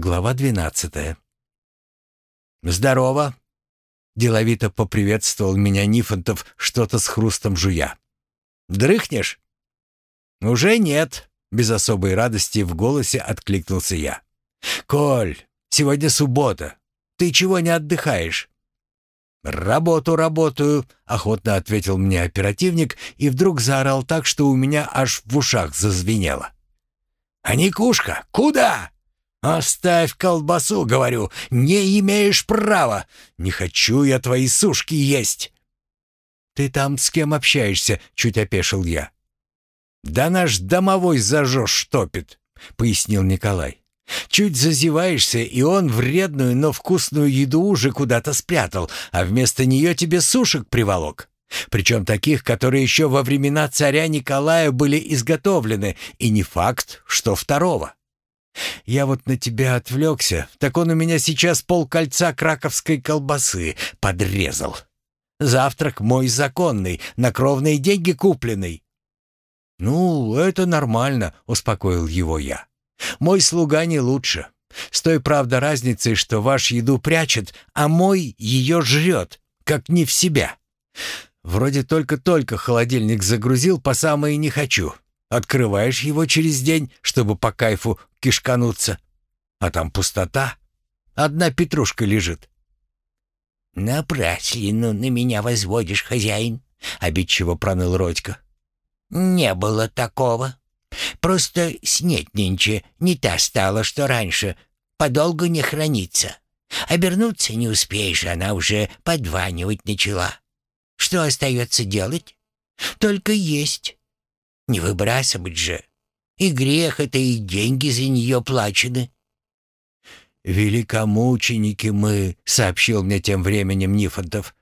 Глава двенадцатая. «Здорово!» — деловито поприветствовал меня Нифонтов, что-то с хрустом жуя. «Дрыхнешь?» «Уже нет», — без особой радости в голосе откликнулся я. «Коль, сегодня суббота. Ты чего не отдыхаешь?» «Работу работаю», — охотно ответил мне оперативник и вдруг заорал так, что у меня аж в ушах зазвенело. «А Никушка, куда?» «Оставь колбасу, говорю, не имеешь права. Не хочу я твои сушки есть». «Ты там с кем общаешься?» — чуть опешил я. «Да наш домовой зажжешь топит», — пояснил Николай. «Чуть зазеваешься, и он вредную, но вкусную еду уже куда-то спрятал, а вместо нее тебе сушек приволок. Причем таких, которые еще во времена царя Николая были изготовлены, и не факт, что второго. Я вот на тебя отвлекся, так он у меня сейчас полкольца краковской колбасы подрезал. Завтрак мой законный, на кровные деньги купленный». «Ну, это нормально», — успокоил его я. «Мой слуга не лучше. С той, правда, разницей, что ваш еду прячет, а мой ее жрет, как не в себя. Вроде только-только холодильник загрузил по самое не хочу. Открываешь его через день, чтобы по кайфу кишкануться. А там пустота. Одна петрушка лежит. «Напраслину на меня возводишь, хозяин», — обидчиво проныл Родька. «Не было такого. Просто снеть нынче не та стала, что раньше. Подолгу не хранится. Обернуться не успеешь, она уже подванивать начала. Что остается делать? Только есть. Не выбрасывать же. И грех это, и деньги за нее плачены. «Великомученики мы», — сообщил мне тем временем Нифонтов.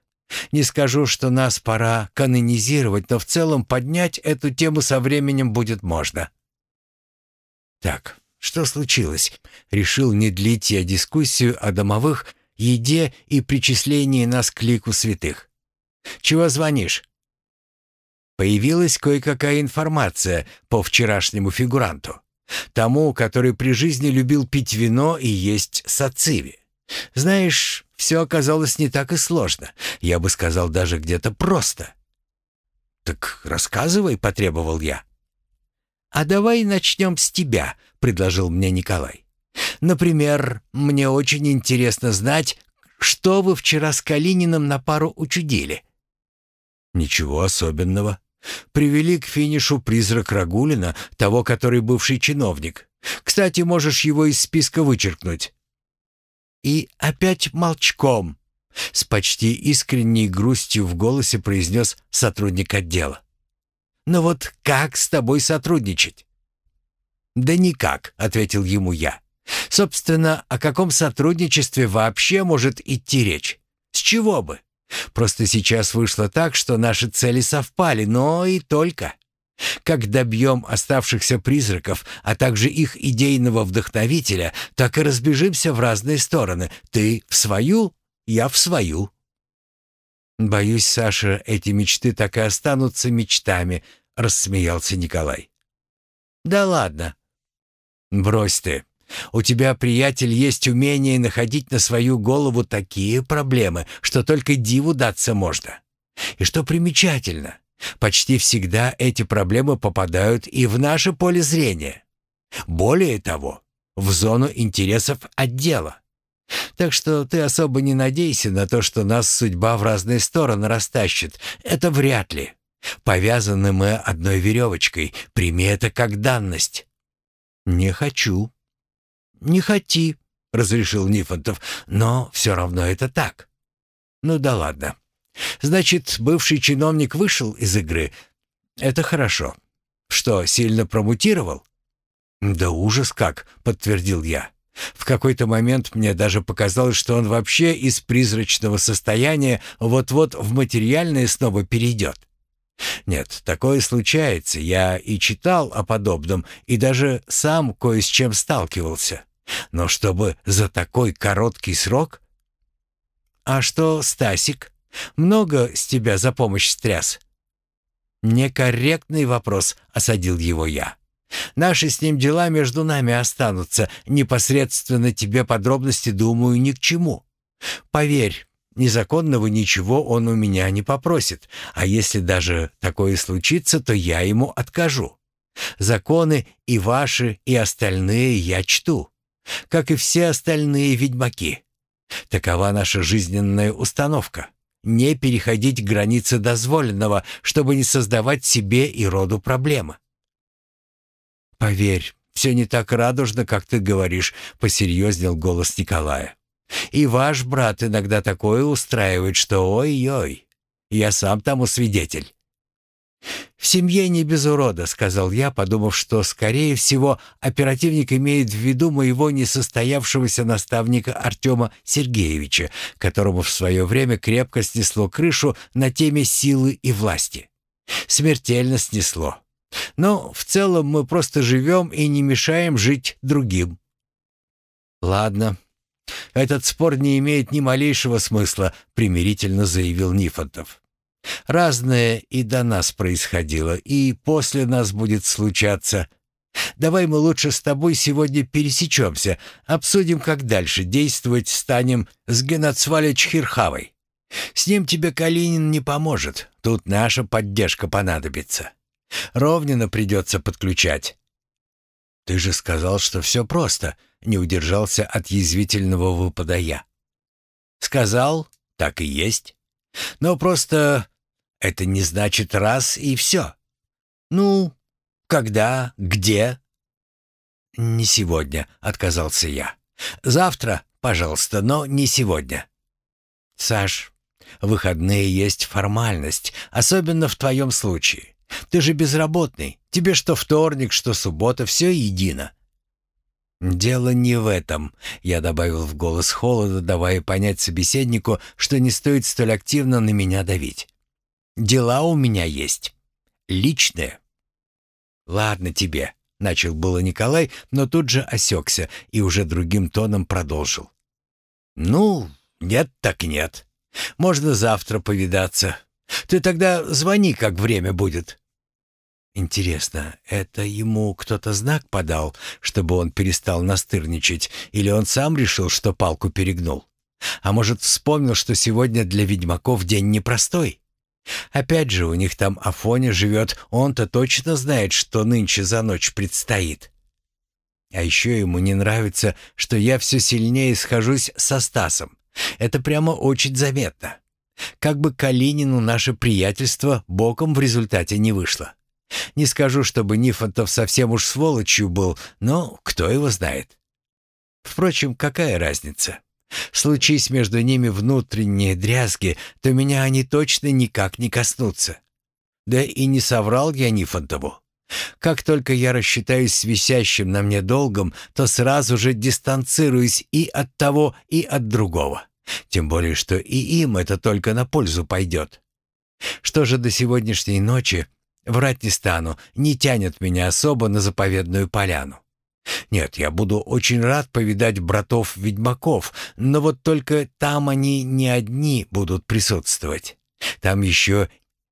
«Не скажу, что нас пора канонизировать, но в целом поднять эту тему со временем будет можно». «Так, что случилось?» Решил не длить я дискуссию о домовых, еде и причислении нас к лику святых. «Чего звонишь?» Появилась кое-какая информация по вчерашнему фигуранту. Тому, который при жизни любил пить вино и есть сациви. Знаешь, все оказалось не так и сложно. Я бы сказал, даже где-то просто. «Так рассказывай», — потребовал я. «А давай начнем с тебя», — предложил мне Николай. «Например, мне очень интересно знать, что вы вчера с Калининым на пару учудили». «Ничего особенного. Привели к финишу призрак Рагулина, того, который бывший чиновник. Кстати, можешь его из списка вычеркнуть. И опять молчком, с почти искренней грустью в голосе произнес сотрудник отдела. «Ну вот как с тобой сотрудничать?» «Да никак», — ответил ему я. «Собственно, о каком сотрудничестве вообще может идти речь? С чего бы? Просто сейчас вышло так, что наши цели совпали, но и только. Как добьем оставшихся призраков, а также их идейного вдохновителя, так и разбежимся в разные стороны. Ты в свою, я в свою. «Боюсь, Саша, эти мечты так и останутся мечтами», — рассмеялся Николай. «Да ладно». «Брось ты. У тебя, приятель, есть умение находить на свою голову такие проблемы, что только диву даться можно. И что примечательно, почти всегда эти проблемы попадают и в наше поле зрения. Более того, в зону интересов отдела. Так что ты особо не надейся на то, что нас судьба в разные стороны растащит. Это вряд ли. Повязаны мы одной веревочкой. Прими это как данность. Не хочу, «Не хоти», — разрешил Нифонтов, — «но все равно это так». «Ну да ладно. Значит, бывший чиновник вышел из игры. Это хорошо. Что, сильно промутировал?» «Да ужас как», — подтвердил я. В какой-то момент мне даже показалось, что он вообще из призрачного состояния вот-вот в материальное снова перейдет. Нет, такое случается. Я и читал о подобном, и даже сам кое с чем сталкивался. Но чтобы за такой короткий срок? А что, Стасик, много с тебя за помощь стряс? Некорректный вопрос, осадил его я. Наши с ним дела между нами останутся. Непосредственно тебе подробности, думаю, ни к чему. Поверь, незаконного ничего он у меня не попросит. А если даже такое случится, то я ему откажу. Законы и ваши, и остальные я чту, как и все остальные ведьмаки. Такова наша жизненная установка. Не переходить границы дозволенного, чтобы не создавать себе и роду проблемы. «Поверь, все не так радужно, как ты говоришь», — посерьезнел голос Николая. «И ваш брат иногда такое устраивает, что ой-ой, я сам тому свидетель». «В семье не без урода», — сказал я, подумав, что, скорее всего, оперативник имеет в виду моего несостоявшегося наставника Артема Сергеевича, которому в свое время крепко снесло крышу на теме силы и власти. Смертельно снесло. Но в целом мы просто живем и не мешаем жить другим. «Ладно, этот спор не имеет ни малейшего смысла», — примирительно заявил Нифонтов. Разное и до нас происходило, и после нас будет случаться. Давай мы лучше с тобой сегодня пересечемся, обсудим, как дальше действовать станем с Геннадсвалич Хирхавой. С ним тебе Калинин не поможет, тут наша поддержка понадобится. Ровнина придется подключать». «Ты же сказал, что все просто», — не удержался от язвительного выпада я. «Сказал, так и есть. Но просто это не значит раз и все. Ну, когда, где?» «Не сегодня», — отказался я. «Завтра, пожалуйста, но не сегодня». «Саш, выходные есть формальность, особенно в твоем случае. Ты же безработный. Тебе что вторник, что суббота, все едино». «Дело не в этом», — я добавил в голос холода, давая понять собеседнику, что не стоит столь активно на меня давить. «Дела у меня есть. Личные». «Ладно тебе», — начал было Николай, но тут же осекся и уже другим тоном продолжил. «Ну, нет так нет. Можно завтра повидаться. Ты тогда звони, как время будет». Интересно, это ему кто-то знак подал, чтобы он перестал настырничать, или он сам решил, что палку перегнул? А может, вспомнил, что сегодня для ведьмаков день непростой? Опять же, у них там Афоня живет, он-то точно знает, что нынче за ночь предстоит. А еще ему не нравится, что я все сильнее схожусь со Стасом. Это прямо очень заметно. Как бы Калинину наше приятельство боком в результате не вышло. Не скажу, чтобы Нифонтов совсем уж сволочью был, но кто его знает. Впрочем, какая разница? Случись между ними внутренние дрязги, то меня они точно никак не коснутся. Да и не соврал я Нифонтову. Как только я рассчитаюсь с висящим на мне долгом, то сразу же дистанцируюсь и от того, и от другого. Тем более, что и им это только на пользу пойдет. Что же до сегодняшней ночи, врать не стану, не тянет меня особо на заповедную поляну. Нет, я буду очень рад повидать братов-ведьмаков, но вот только там они не одни будут присутствовать. Там еще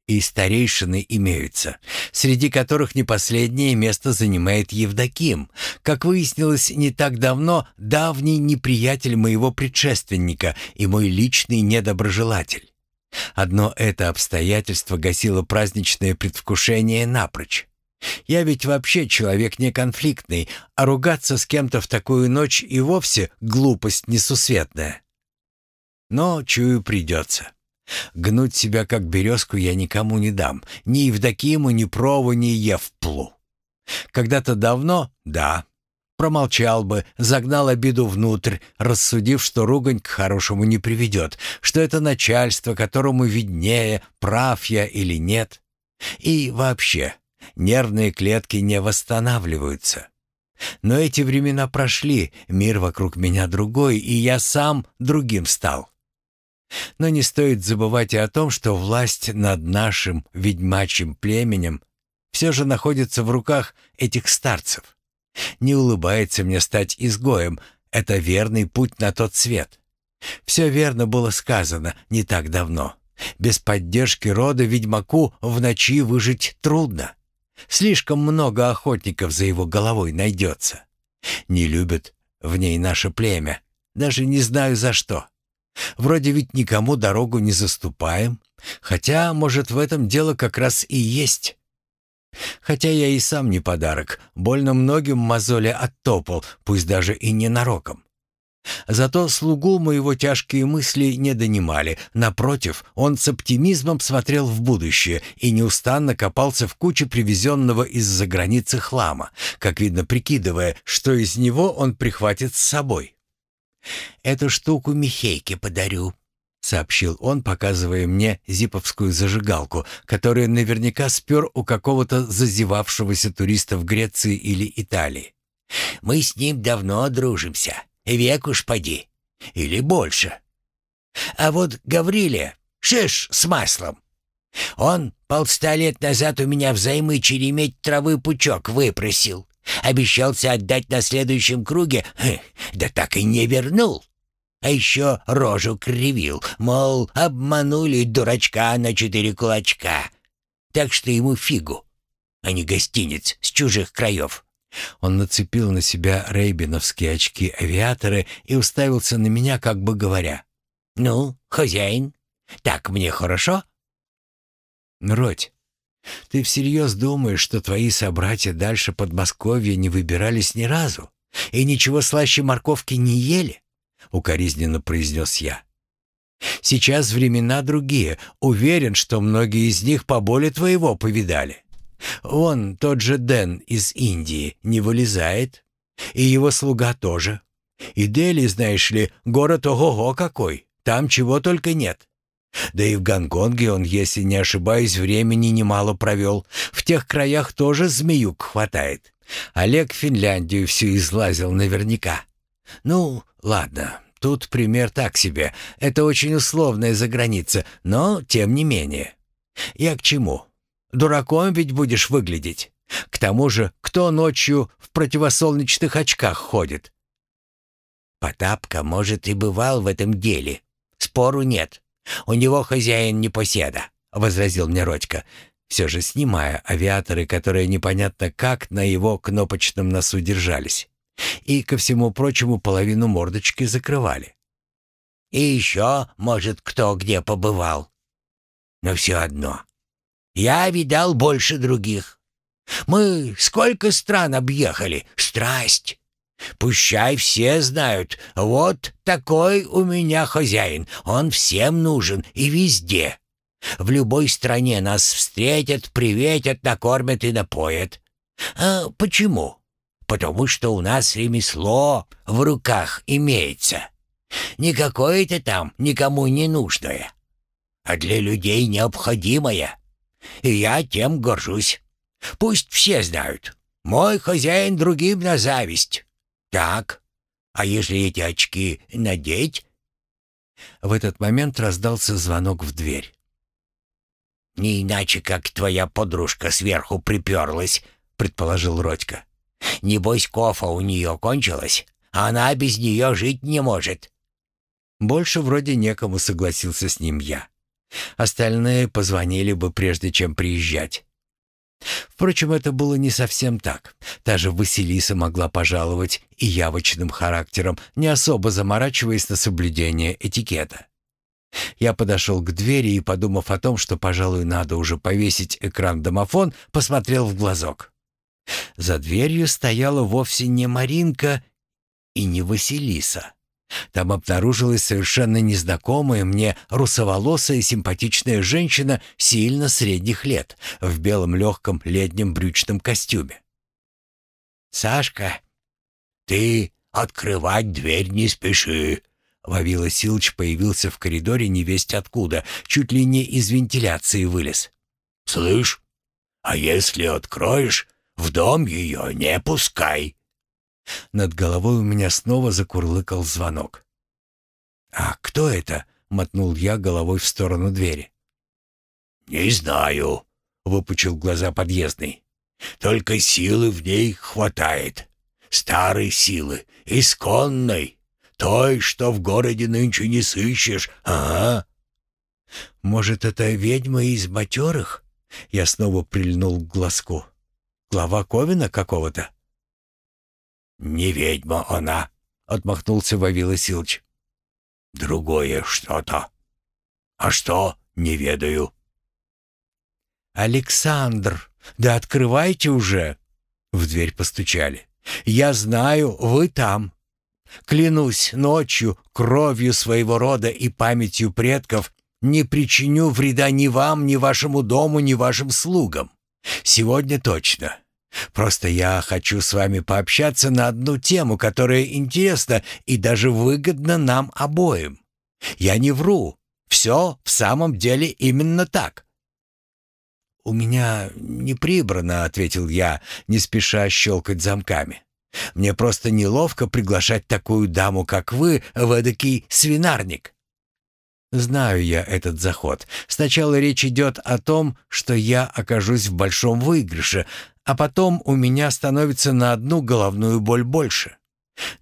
и старейшины имеются, среди которых не последнее место занимает Евдоким, как выяснилось не так давно, давний неприятель моего предшественника и мой личный недоброжелатель. Одно это обстоятельство гасило праздничное предвкушение напрочь. Я ведь вообще человек не конфликтный, а ругаться с кем-то в такую ночь и вовсе глупость несусветная. Но, чую, придется. Гнуть себя как березку я никому не дам, ни Евдокиму, ни Прову, ни Евплу. Когда-то давно, да, промолчал бы, загнал обиду внутрь, рассудив, что ругань к хорошему не приведет, что это начальство, которому виднее, прав я или нет. И вообще, нервные клетки не восстанавливаются. Но эти времена прошли, мир вокруг меня другой, и я сам другим стал. Но не стоит забывать и о том, что власть над нашим ведьмачьим племенем все же находится в руках этих старцев. Не улыбается мне стать изгоем, это верный путь на тот свет. Все верно было сказано не так давно. Без поддержки рода ведьмаку в ночи выжить трудно. Слишком много охотников за его головой найдется. Не любят в ней наше племя. Даже не знаю за что. Вроде ведь никому дорогу не заступаем. Хотя, может, в этом дело как раз и есть. Хотя я и сам не подарок. Больно многим мозоли оттопал, пусть даже и ненароком. Зато слугу моего тяжкие мысли не донимали. Напротив, он с оптимизмом смотрел в будущее и неустанно копался в куче привезенного из-за границы хлама, как видно прикидывая, что из него он прихватит с собой. «Эту штуку Михейке подарю», — сообщил он, показывая мне зиповскую зажигалку, которую наверняка спер у какого-то зазевавшегося туриста в Греции или Италии. «Мы с ним давно дружимся». Век уж поди. Или больше. А вот Гавриле шиш с маслом. Он полста лет назад у меня взаймы череметь травы пучок выпросил. Обещался отдать на следующем круге, да так и не вернул. А еще рожу кривил, мол, обманули дурачка на четыре кулачка. Так что ему фигу, а не гостиниц с чужих краев. Он нацепил на себя рейбиновские очки-авиаторы и уставился на меня, как бы говоря. «Ну, хозяин, так мне хорошо?» «Родь, ты всерьез думаешь, что твои собратья дальше Подмосковья не выбирались ни разу и ничего слаще морковки не ели?» — укоризненно произнес я. «Сейчас времена другие. Уверен, что многие из них поболе твоего повидали. Вон тот же Дэн из Индии не вылезает. И его слуга тоже. И Дели, знаешь ли, город ого-го какой. Там чего только нет. Да и в Гонконге он, если не ошибаюсь, времени немало провел. В тех краях тоже змеюк хватает. Олег Финляндию всю излазил наверняка. Ну, ладно, тут пример так себе. Это очень условная заграница, но тем не менее. Я к чему? Дураком ведь будешь выглядеть. К тому же, кто ночью в противосолнечных очках ходит? Потапка, может, и бывал в этом деле. Спору нет. У него хозяин не поседа, — возразил мне Родька, все же снимая авиаторы, которые непонятно как на его кнопочном носу держались. И, ко всему прочему, половину мордочки закрывали. И еще, может, кто где побывал. Но все одно, я видал больше других. Мы сколько стран объехали, страсть. Пущай все знают, вот такой у меня хозяин, он всем нужен и везде. В любой стране нас встретят, приветят, накормят и напоят. А почему? Потому что у нас ремесло в руках имеется. Не какое-то там никому не нужное, а для людей необходимое. И я тем горжусь. Пусть все знают. Мой хозяин другим на зависть. Так, а если эти очки надеть?» В этот момент раздался звонок в дверь. «Не иначе, как твоя подружка сверху приперлась», — предположил Родька. «Небось, кофа у нее кончилась, а она без нее жить не может». Больше вроде некому согласился с ним я. Остальные позвонили бы, прежде чем приезжать. Впрочем, это было не совсем так. Та же Василиса могла пожаловать и явочным характером, не особо заморачиваясь на соблюдение этикета. Я подошел к двери и, подумав о том, что, пожалуй, надо уже повесить экран-домофон, посмотрел в глазок. За дверью стояла вовсе не Маринка и не Василиса. Там обнаружилась совершенно незнакомая мне русоволосая симпатичная женщина сильно средних лет в белом легком летнем брючном костюме. «Сашка, ты открывать дверь не спеши!» Вавила Силыч появился в коридоре невесть откуда, чуть ли не из вентиляции вылез. «Слышь, а если откроешь, в дом ее не пускай!» Над головой у меня снова закурлыкал звонок. «А кто это?» — мотнул я головой в сторону двери. «Не знаю», — выпучил глаза подъездный. «Только силы в ней хватает. Старой силы, исконной, той, что в городе нынче не сыщешь, ага». «Может, это ведьма из матерых?» Я снова прильнул к глазку. Глава Ковина какого-то?» «Не ведьма она», — отмахнулся Вавила Силч. «Другое что-то. А что, не ведаю». «Александр, да открывайте уже!» В дверь постучали. «Я знаю, вы там. Клянусь ночью, кровью своего рода и памятью предков, не причиню вреда ни вам, ни вашему дому, ни вашим слугам. Сегодня точно. Просто я хочу с вами пообщаться на одну тему, которая интересна и даже выгодна нам обоим. Я не вру. Все в самом деле именно так. «У меня не прибрано», — ответил я, не спеша щелкать замками. «Мне просто неловко приглашать такую даму, как вы, в эдакий свинарник». Знаю я этот заход. Сначала речь идет о том, что я окажусь в большом выигрыше, а потом у меня становится на одну головную боль больше.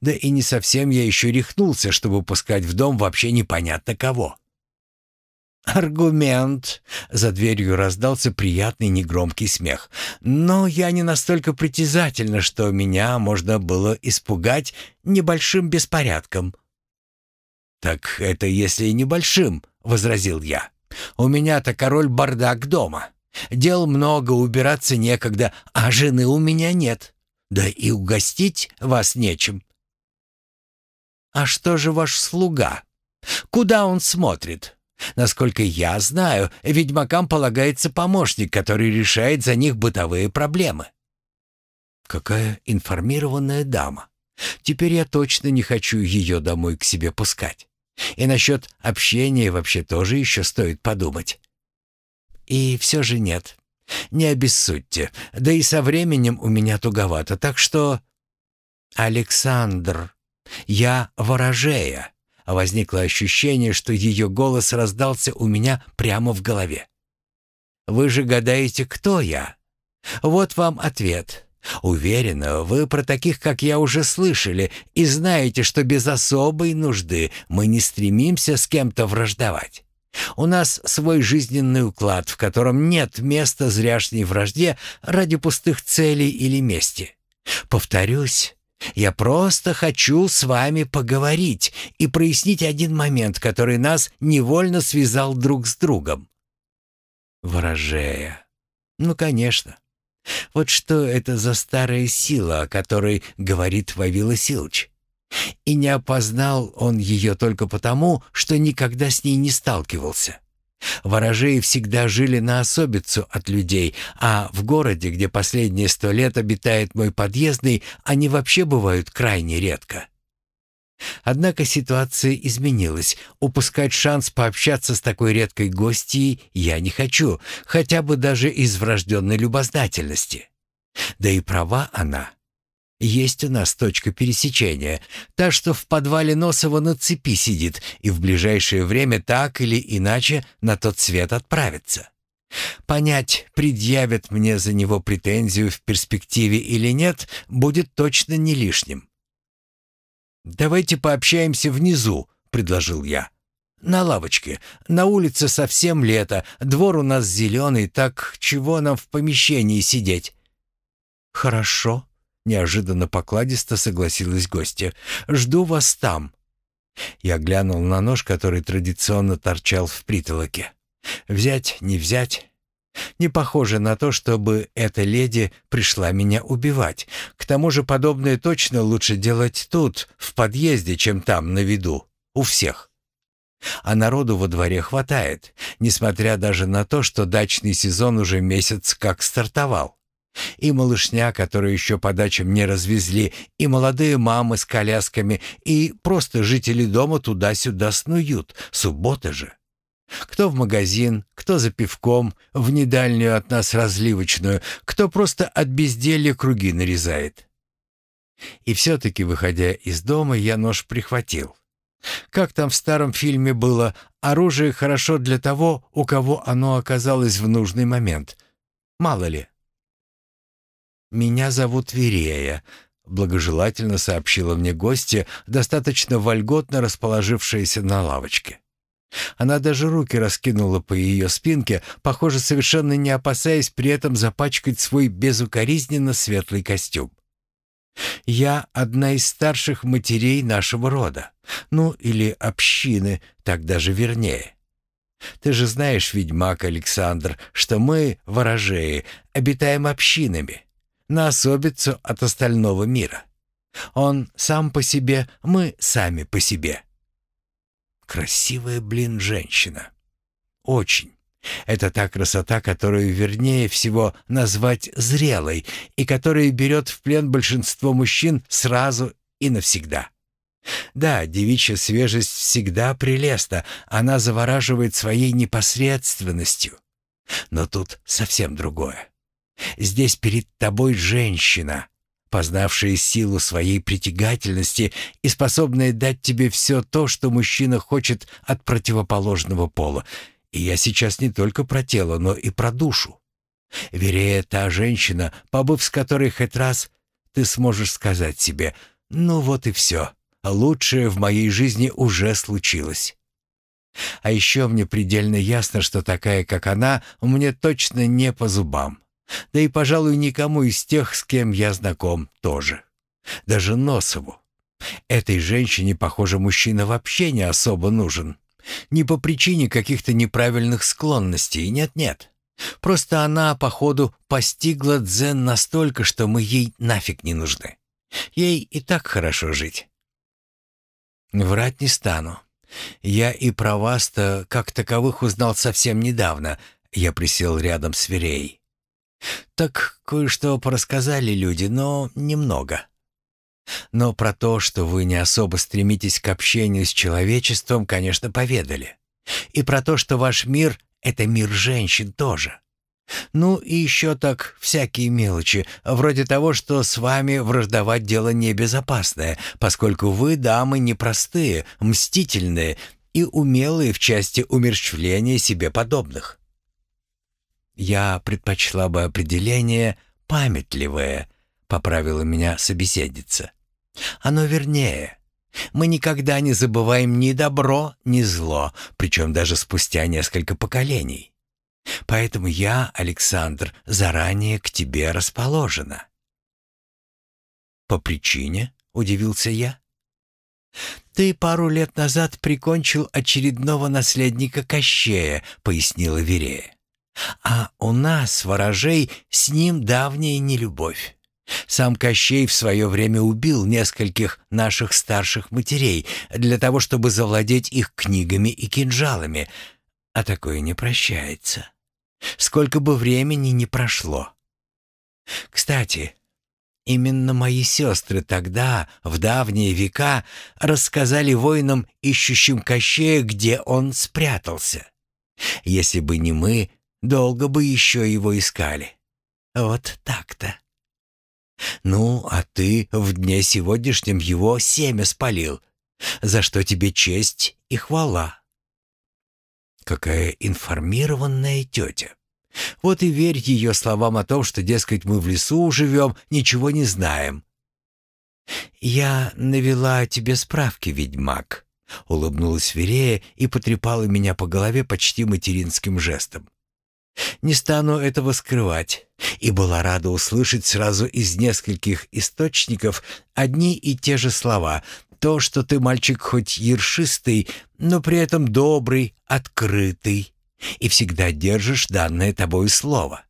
Да и не совсем я еще рехнулся, чтобы пускать в дом вообще непонятно кого. «Аргумент!» — за дверью раздался приятный негромкий смех. «Но я не настолько притязательна, что меня можно было испугать небольшим беспорядком». «Так это если небольшим», — возразил я. «У меня-то король бардак дома. Дел много, убираться некогда, а жены у меня нет. Да и угостить вас нечем». «А что же ваш слуга? Куда он смотрит?» Насколько я знаю, ведьмакам полагается помощник, который решает за них бытовые проблемы. Какая информированная дама. Теперь я точно не хочу ее домой к себе пускать. И насчет общения вообще тоже еще стоит подумать. И все же нет. Не обессудьте. Да и со временем у меня туговато, так что... Александр, я ворожея. Возникло ощущение, что ее голос раздался у меня прямо в голове. «Вы же гадаете, кто я? Вот вам ответ. Уверена, вы про таких, как я, уже слышали и знаете, что без особой нужды мы не стремимся с кем-то враждовать. У нас свой жизненный уклад, в котором нет места зряшней вражде ради пустых целей или мести. Повторюсь, я просто хочу с вами поговорить и прояснить один момент, который нас невольно связал друг с другом. Ворожея. Ну, конечно. Вот что это за старая сила, о которой говорит Вавила Силч? И не опознал он ее только потому, что никогда с ней не сталкивался. Ворожеи всегда жили на особицу от людей, а в городе, где последние сто лет обитает мой подъездный, они вообще бывают крайне редко. Однако ситуация изменилась. Упускать шанс пообщаться с такой редкой гостьей я не хочу, хотя бы даже из врожденной любознательности. Да и права она. Есть у нас точка пересечения, та, что в подвале Носова на цепи сидит и в ближайшее время так или иначе на тот свет отправится. Понять, предъявят мне за него претензию в перспективе или нет, будет точно не лишним. «Давайте пообщаемся внизу», — предложил я. «На лавочке. На улице совсем лето, двор у нас зеленый, так чего нам в помещении сидеть?» «Хорошо», Неожиданно покладисто согласилась гостья. «Жду вас там». Я глянул на нож, который традиционно торчал в притолоке. «Взять, не взять?» Не похоже на то, чтобы эта леди пришла меня убивать. К тому же подобное точно лучше делать тут, в подъезде, чем там, на виду. У всех. А народу во дворе хватает, несмотря даже на то, что дачный сезон уже месяц как стартовал. И малышня, которую еще по дачам не развезли, и молодые мамы с колясками, и просто жители дома туда-сюда снуют. Суббота же. Кто в магазин, кто за пивком, в недальнюю от нас разливочную, кто просто от безделья круги нарезает. И все-таки, выходя из дома, я нож прихватил. Как там в старом фильме было, оружие хорошо для того, у кого оно оказалось в нужный момент. Мало ли. «Меня зовут Верея», — благожелательно сообщила мне гостья, достаточно вольготно расположившаяся на лавочке. Она даже руки раскинула по ее спинке, похоже, совершенно не опасаясь при этом запачкать свой безукоризненно светлый костюм. «Я одна из старших матерей нашего рода. Ну, или общины, так даже вернее. Ты же знаешь, ведьмак Александр, что мы, ворожеи, обитаем общинами, на особицу от остального мира. Он сам по себе, мы сами по себе». Красивая, блин, женщина. Очень. Это та красота, которую вернее всего назвать зрелой и которая берет в плен большинство мужчин сразу и навсегда. Да, девичья свежесть всегда прелестна, она завораживает своей непосредственностью. Но тут совсем другое. Здесь перед тобой женщина, познавшая силу своей притягательности и способная дать тебе все то, что мужчина хочет от противоположного пола. И я сейчас не только про тело, но и про душу. Верее, та женщина, побыв с которой хоть раз, ты сможешь сказать себе «Ну вот и все, лучшее в моей жизни уже случилось». А еще мне предельно ясно, что такая, как она, мне точно не по зубам. Да и, пожалуй, никому из тех, с кем я знаком, тоже. Даже Носову. Этой женщине, похоже, мужчина вообще не особо нужен. Не по причине каких-то неправильных склонностей, нет-нет. Просто она, походу, постигла дзен настолько, что мы ей нафиг не нужны. Ей и так хорошо жить. Врать не стану. Я и про вас-то как таковых узнал совсем недавно. Я присел рядом с Верей. Так кое-что порассказали люди, но немного. Но про то, что вы не особо стремитесь к общению с человечеством, конечно, поведали. И про то, что ваш мир — это мир женщин тоже. Ну и еще так всякие мелочи, вроде того, что с вами враждовать дело небезопасное, поскольку вы дамы непростые, мстительные и умелые в части умерщвления себе подобных. «Я предпочла бы определение «памятливое», — поправила меня собеседница. «Оно вернее. Мы никогда не забываем ни добро, ни зло, причем даже спустя несколько поколений. Поэтому я, Александр, заранее к тебе расположена». «По причине?» — удивился я. «Ты пару лет назад прикончил очередного наследника Кощея», — пояснила Верея. А у нас, ворожей, с ним давняя нелюбовь. Сам Кощей в свое время убил нескольких наших старших матерей для того, чтобы завладеть их книгами и кинжалами, а такое не прощается. Сколько бы времени ни прошло. Кстати, именно мои сестры тогда, в давние века, рассказали воинам, ищущим Кощея, где он спрятался. Если бы не мы, Долго бы еще его искали. Вот так-то. Ну, а ты в дне сегодняшнем его семя спалил, за что тебе честь и хвала. Какая информированная тетя. Вот и верь ее словам о том, что, дескать, мы в лесу живем, ничего не знаем. «Я навела тебе справки, ведьмак», — улыбнулась Верея и потрепала меня по голове почти материнским жестом. Не стану этого скрывать, и была рада услышать сразу из нескольких источников одни и те же слова. То, что ты мальчик хоть ершистый, но при этом добрый, открытый, и всегда держишь данное тобой слово.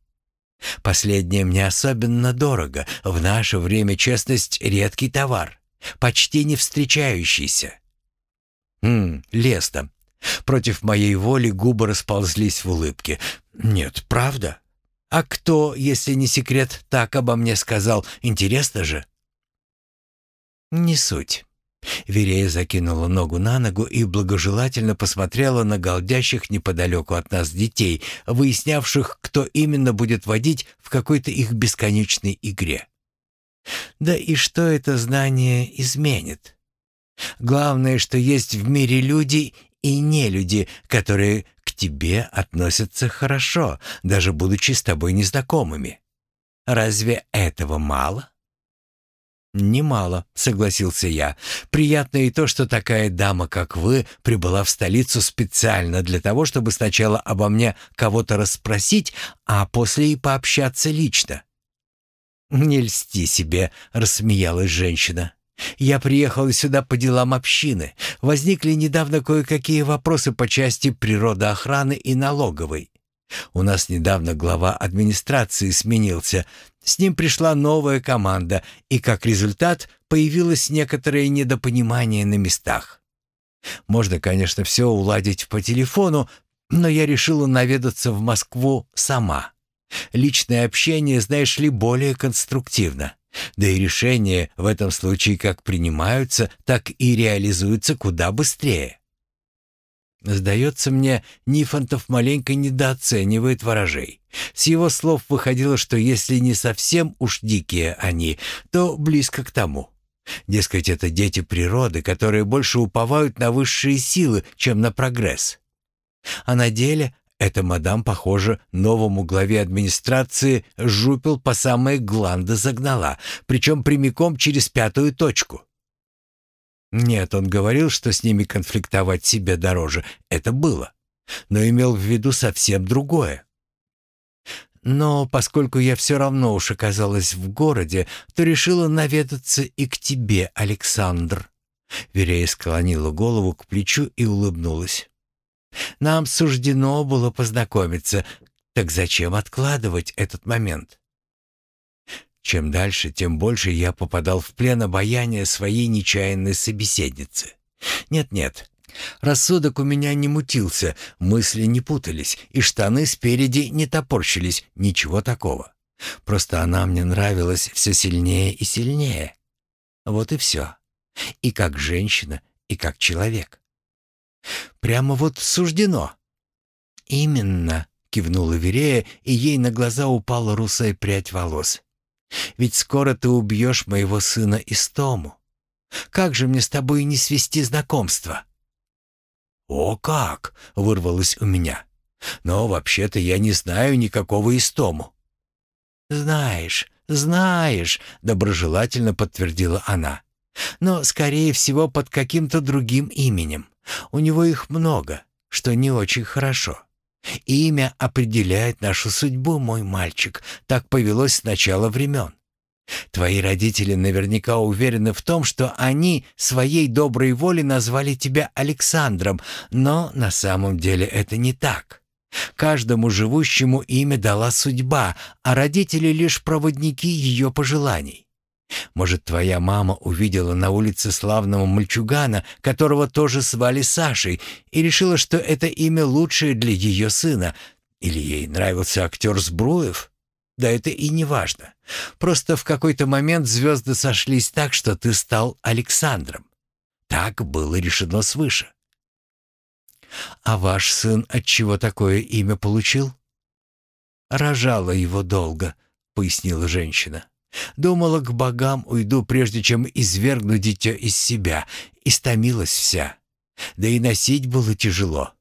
Последнее мне особенно дорого. В наше время честность — редкий товар, почти не встречающийся. Хм, лесно. Против моей воли губы расползлись в улыбке. «Нет, правда? А кто, если не секрет, так обо мне сказал? Интересно же?» «Не суть». Верея закинула ногу на ногу и благожелательно посмотрела на голдящих неподалеку от нас детей, выяснявших, кто именно будет водить в какой-то их бесконечной игре. Да и что это знание изменит? Главное, что есть в мире люди и нелюди, которые к тебе относятся хорошо, даже будучи с тобой незнакомыми. Разве этого мало? «Немало», — согласился я. «Приятно и то, что такая дама, как вы, прибыла в столицу специально для того, чтобы сначала обо мне кого-то расспросить, а после и пообщаться лично». «Не льсти себе», — рассмеялась женщина. «Я приехала сюда по делам общины. Возникли недавно кое-какие вопросы по части природоохраны и налоговой. У нас недавно глава администрации сменился, с ним пришла новая команда, и как результат появилось некоторое недопонимание на местах. Можно, конечно, все уладить по телефону, но я решила наведаться в Москву сама. Личное общение, знаешь ли, более конструктивно. Да и решения в этом случае как принимаются, так и реализуются куда быстрее. Сдается мне, Нифонтов маленько недооценивает ворожей. С его слов выходило, что если не совсем уж дикие они, то близко к тому. Дескать, это дети природы, которые больше уповают на высшие силы, чем на прогресс. А на деле эта мадам, похоже, новому главе администрации жупел по самые гланды загнала, причем прямиком через пятую точку. Нет, он говорил, что с ними конфликтовать себе дороже. Это было. Но имел в виду совсем другое. Но поскольку я все равно уж оказалась в городе, то решила наведаться и к тебе, Александр. Верея склонила голову к плечу и улыбнулась. Нам суждено было познакомиться, так зачем откладывать этот момент? Чем дальше, тем больше я попадал в плен обаяния своей нечаянной собеседницы. Нет-нет, рассудок у меня не мутился, мысли не путались, и штаны спереди не топорщились, ничего такого. Просто она мне нравилась все сильнее и сильнее. Вот и все. И как женщина, и как человек. Прямо вот суждено. «Именно», — кивнула Верея, и ей на глаза упала русая прядь волос. Ведь скоро ты убьешь моего сына Истому. Как же мне с тобой не свести знакомство?» «О как!» — вырвалось у меня. «Но вообще-то я не знаю никакого Истому». «Знаешь, знаешь», — доброжелательно подтвердила она. «Но, скорее всего, под каким-то другим именем. У него их много, что не очень хорошо. Имя определяет нашу судьбу, мой мальчик. Так повелось с начала времен. Твои родители наверняка уверены в том, что они своей доброй волей назвали тебя Александром, но на самом деле это не так. Каждому живущему имя дала судьба, а родители лишь проводники ее пожеланий. Может, твоя мама увидела на улице славного мальчугана, которого тоже звали Сашей, и решила, что это имя лучшее для ее сына, или ей нравился актер Сбруев? Да это и не важно. Просто в какой-то момент звезды сошлись так, что ты стал Александром. Так было решено свыше. А ваш сын от чего такое имя получил? Рожала его долго, пояснила женщина. Думала, к богам уйду, прежде чем извергну дитя из себя. Истомилась вся. Да и носить было тяжело.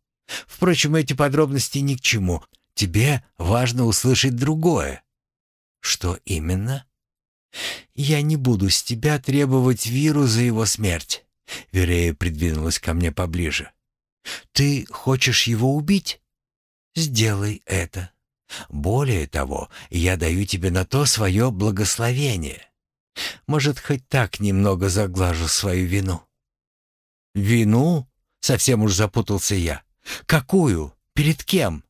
Впрочем, эти подробности ни к чему. Тебе важно услышать другое. Что именно? Я не буду с тебя требовать Виру за его смерть. Верея придвинулась ко мне поближе. Ты хочешь его убить? Сделай это. Более того, я даю тебе на то свое благословение. Может, хоть так немного заглажу свою вину». «Вину?» — совсем уж запутался я. «Какую? Перед кем?»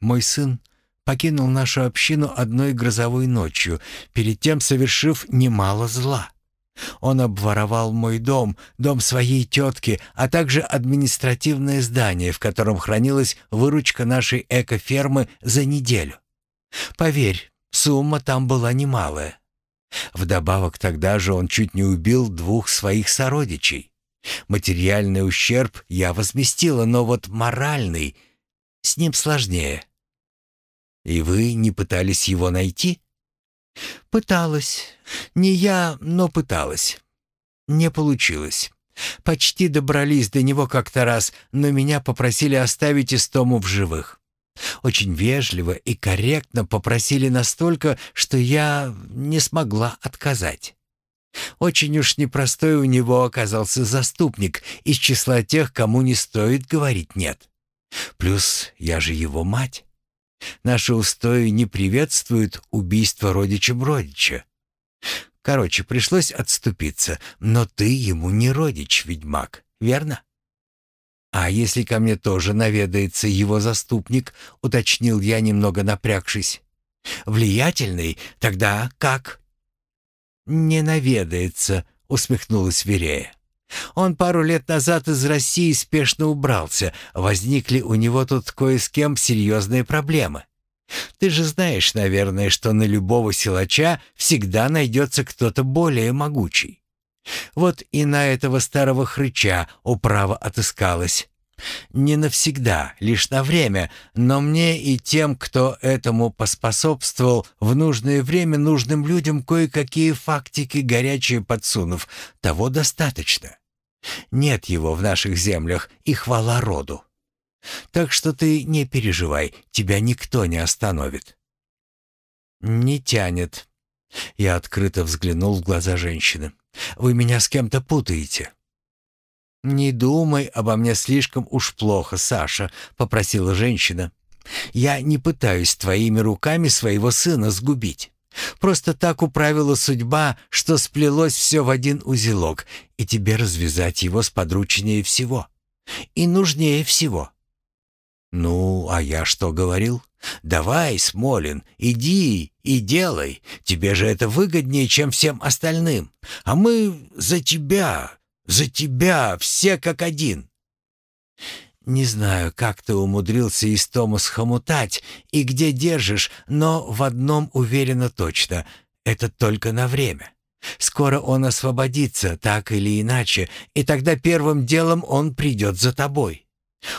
Мой сын покинул нашу общину одной грозовой ночью, перед тем совершив немало зла. Он обворовал мой дом, дом своей тетки, а также административное здание, в котором хранилась выручка нашей экофермы за неделю. Поверь, сумма там была немалая. Вдобавок тогда же он чуть не убил двух своих сородичей. Материальный ущерб я возместила, но вот моральный с ним сложнее. И вы не пытались его найти? Пыталась. Не я, но пыталась. Не получилось. Почти добрались до него как-то раз, но меня попросили оставить Истому в живых. Очень вежливо и корректно попросили настолько, что я не смогла отказать. Очень уж непростой у него оказался заступник из числа тех, кому не стоит говорить «нет». Плюс я же его мать. Наши устои не приветствуют убийство родича. Короче, пришлось отступиться, но ты ему не родич, ведьмак, верно? А если ко мне тоже наведается его заступник, уточнил я, немного напрягшись. Влиятельный? Тогда как? Не наведается, усмехнулась Верея. Он пару лет назад из России спешно убрался. Возникли у него тут кое с кем серьезные проблемы. Ты же знаешь, наверное, что на любого силача всегда найдется кто-то более могучий. Вот и на этого старого хрыча управа отыскалась. Не навсегда, лишь на время, но мне и тем, кто этому поспособствовал, в нужное время нужным людям кое-какие фактики горячие подсунув, того достаточно. Нет его в наших землях, и хвала роду. Так что ты не переживай, тебя никто не остановит». «Не тянет». Я открыто взглянул в глаза женщины. «Вы меня с кем-то путаете». «Не думай обо мне слишком уж плохо, Саша», — попросила женщина. «Я не пытаюсь твоими руками своего сына сгубить. Просто так управила судьба, что сплелось все в один узелок, и тебе развязать его сподручнее всего. И нужнее всего. «Ну, а я что говорил? Давай, Смолин, иди и делай. Тебе же это выгоднее, чем всем остальным. А мы за тебя, за тебя, все как один». «Не знаю, как ты умудрился из Тома схомутать и где держишь, но в одном уверена точно — это только на время. Скоро он освободится, так или иначе, и тогда первым делом он придет за тобой.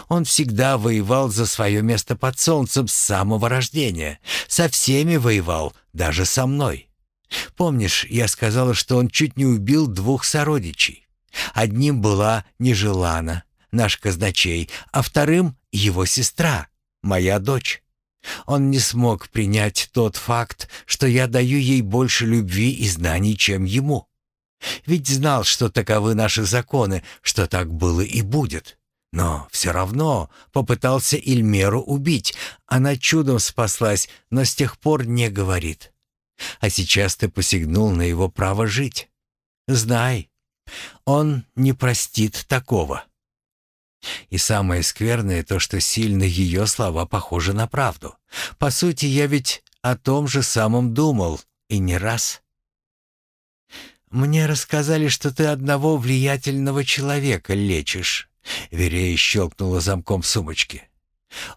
Он всегда воевал за свое место под солнцем с самого рождения. Со всеми воевал, даже со мной. Помнишь, я сказала, что он чуть не убил двух сородичей? Одним была Нежелана, наш казначей, а вторым — его сестра, моя дочь. Он не смог принять тот факт, что я даю ей больше любви и знаний, чем ему. Ведь знал, что таковы наши законы, что так было и будет. Но все равно попытался Ильмеру убить. Она чудом спаслась, но с тех пор не говорит. А сейчас ты посягнул на его право жить. Знай, он не простит такого. И самое скверное то, что сильно ее слова похожи на правду. По сути, я ведь о том же самом думал, и не раз. Мне рассказали, что ты одного влиятельного человека лечишь. Верея щелкнула замком сумочки.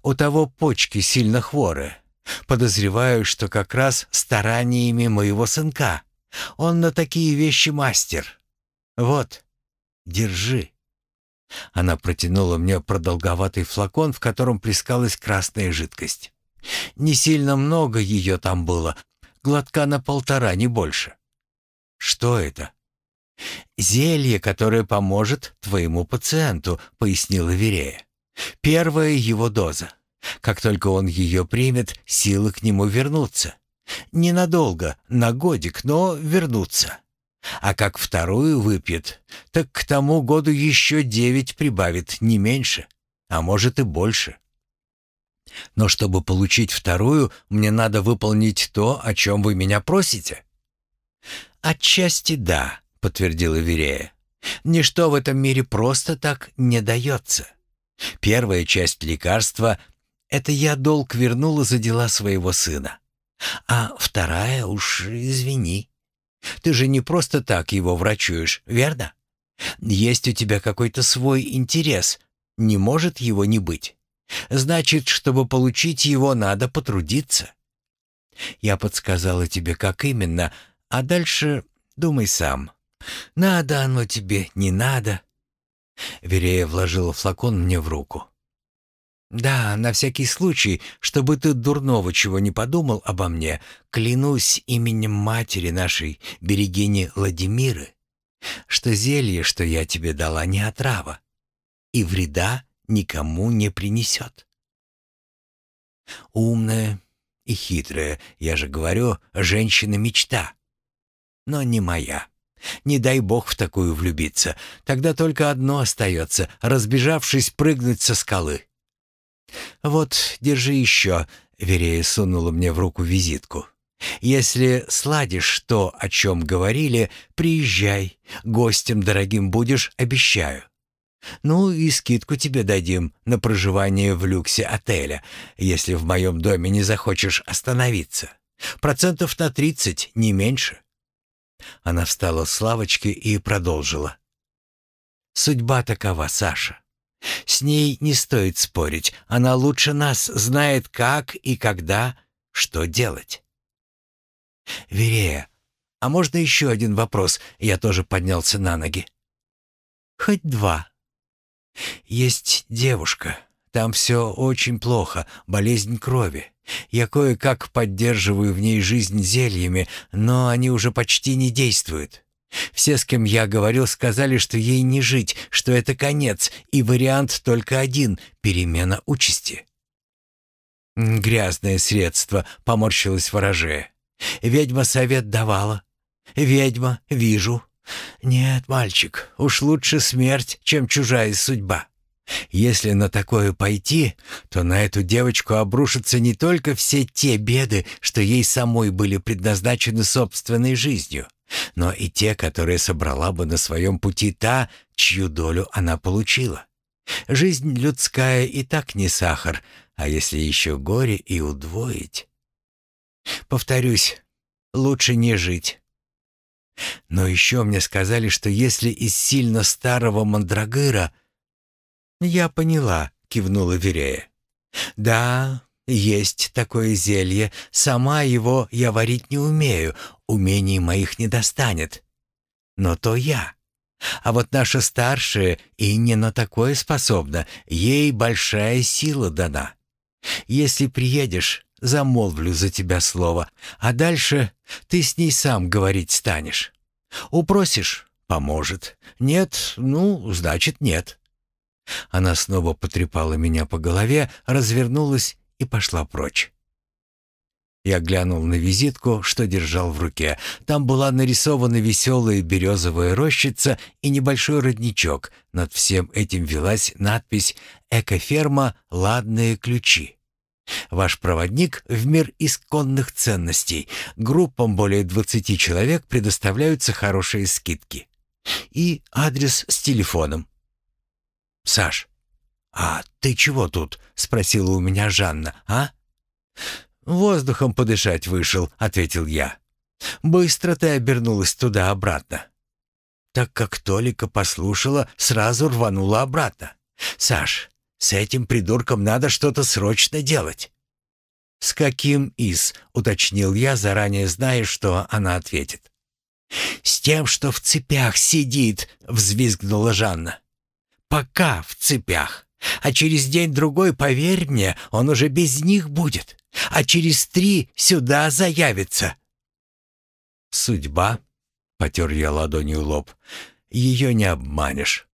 «У того почки сильно хворые. Подозреваю, что как раз стараниями моего сынка. Он на такие вещи мастер. Вот, держи». Она протянула мне продолговатый флакон, в котором плескалась красная жидкость. Не сильно много ее там было, глотка на полтора, не больше. «Что это?» «Зелье, которое поможет твоему пациенту», — пояснила Верея. «Первая его доза. Как только он ее примет, силы к нему вернутся. Ненадолго, на годик, но вернутся. А как вторую выпьет, так к тому году еще девять прибавит, не меньше, а может и больше. Но чтобы получить вторую, мне надо выполнить то, о чем вы меня просите». «Отчасти да», — подтвердила Верея. «Ничто в этом мире просто так не дается. Первая часть лекарства — это я долг вернула за дела своего сына. А вторая уж извини. Ты же не просто так его врачуешь, верно? Есть у тебя какой-то свой интерес, не может его не быть. Значит, чтобы получить его, надо потрудиться. Я подсказала тебе, как именно, а дальше думай сам». «Надо оно тебе, не надо». Верея вложила флакон мне в руку. «Да, на всякий случай, чтобы ты дурного чего не подумал обо мне, клянусь именем матери нашей, берегини Владимиры, что зелье, что я тебе дала, не отрава, и вреда никому не принесет». Умная и хитрая, я же говорю, женщина-мечта. Но не моя. Не дай бог в такую влюбиться. Тогда только одно остается — разбежавшись, прыгнуть со скалы. «Вот, держи еще», — Верея сунула мне в руку визитку. «Если сладишь то, о чем говорили, приезжай. Гостем дорогим будешь, обещаю. Ну и скидку тебе дадим на проживание в люксе отеля, если в моем доме не захочешь остановиться. Процентов на тридцать, не меньше». Она встала с лавочки и продолжила. «Судьба такова, Саша. С ней не стоит спорить. Она лучше нас знает, как и когда, что делать». «Верея, а можно еще один вопрос?» Я тоже поднялся на ноги. «Хоть два». «Есть девушка. Там все очень плохо, болезнь крови. Я кое-как поддерживаю в ней жизнь зельями, но они уже почти не действуют. Все, с кем я говорил, сказали, что ей не жить, что это конец, и вариант только один — перемена участи. «Грязное средство», — поморщилась ворожея. «Ведьма совет давала. Ведьма, вижу. Нет, мальчик, уж лучше смерть, чем чужая судьба». Если на такое пойти, то на эту девочку обрушатся не только все те беды, что ей самой были предназначены собственной жизнью, но и те, которые собрала бы на своем пути та, чью долю она получила. Жизнь людская и так не сахар, а если еще горе и удвоить... Повторюсь, лучше не жить. Но еще мне сказали, что если из сильно старого мандрагыра «Я поняла», — кивнула Верея. «Да, есть такое зелье. Сама его я варить не умею, умений моих не достанет. Но то я. А вот наша старшая и не на такое способна, ей большая сила дана. Если приедешь, замолвлю за тебя слово, а дальше ты с ней сам говорить станешь. Упросишь — поможет. Нет, ну, значит, нет. Она снова потрепала меня по голове, развернулась и пошла прочь. Я глянул на визитку, что держал в руке. Там была нарисована веселая березовая рощица и небольшой родничок. Над всем этим велась надпись «Экоферма. Ладные ключи». Ваш проводник в мир исконных ценностей. Группам более 20 человек предоставляются хорошие скидки. И адрес с телефоном. «Саш, а ты чего тут?» — спросила у меня Жанна, а? «Воздухом подышать вышел», — ответил я. «Быстро ты обернулась туда-обратно». Так как Толика послушала, сразу рванула обратно. «Саш, с этим придурком надо что-то срочно делать». «С каким из?» — уточнил я, заранее зная, что она ответит. «С тем, что в цепях сидит», — взвизгнула Жанна пока в цепях. А через день-другой, поверь мне, он уже без них будет. А через три сюда заявится. Судьба, — потер я ладонью лоб, — ее не обманешь.